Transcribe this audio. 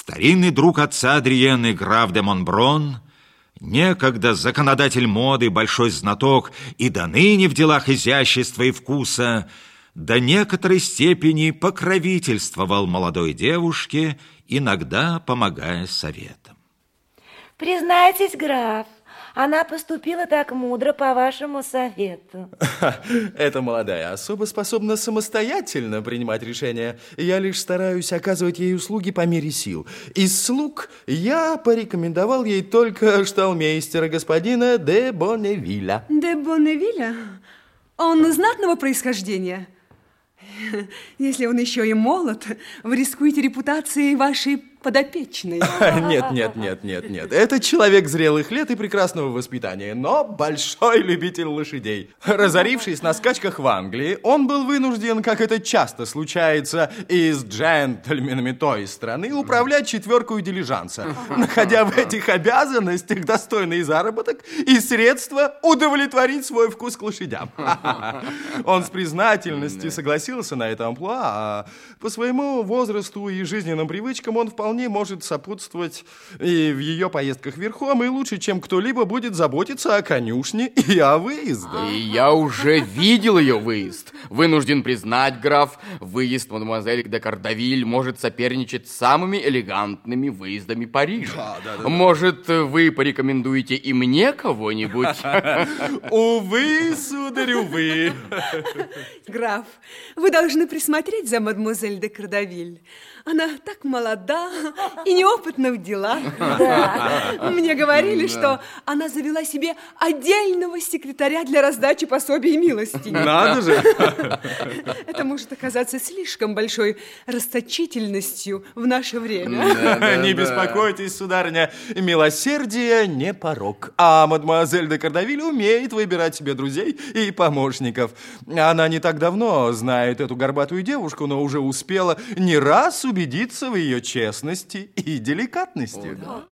Старинный друг отца Адриены, граф де Монброн, некогда законодатель моды, большой знаток и до ныне в делах изящества и вкуса, до некоторой степени покровительствовал молодой девушке, иногда помогая советом. Признайтесь, граф, она поступила так мудро по вашему совету. Эта молодая особа способна самостоятельно принимать решения. Я лишь стараюсь оказывать ей услуги по мере сил. Из слуг я порекомендовал ей только шталмейстера господина де Бонневиля. Де Бонневиля? Он знатного происхождения? Если он еще и молод, вы рискуете репутацией вашей подопечной. Нет, нет, нет, нет, нет. Это человек зрелых лет и прекрасного воспитания, но большой любитель лошадей. Разорившись на скачках в Англии, он был вынужден, как это часто случается, и с джентльменами той страны управлять четверкой дилижанса, находя в этих обязанностях достойный заработок и средства удовлетворить свой вкус к лошадям. Он с признательностью согласился на это амплуа, а по своему возрасту и жизненным привычкам он вполне вполне может сопутствовать и в ее поездках верхом, и лучше, чем кто-либо будет заботиться о конюшне и о выезде. И я уже видел ее выезд. Вынужден признать, граф, выезд мадемуазель де Кардавиль может соперничать с самыми элегантными выездами Парижа. Да, да, да, может, вы порекомендуете и мне кого-нибудь? Увы, сударь, увы. Граф, вы должны присмотреть за мадемуазель де Кардавиль. Она так молода и неопытна в делах. Мне говорили, что она завела себе отдельного секретаря для раздачи пособий и милости. Надо же! Это может оказаться слишком большой расточительностью в наше время. Не беспокойтесь, сударыня, милосердие не порог. А мадемуазель де Кардавиль умеет выбирать себе друзей и помощников. Она не так давно знает эту горбатую девушку, но уже успела не раз убедиться в ее честности и деликатности. О, да.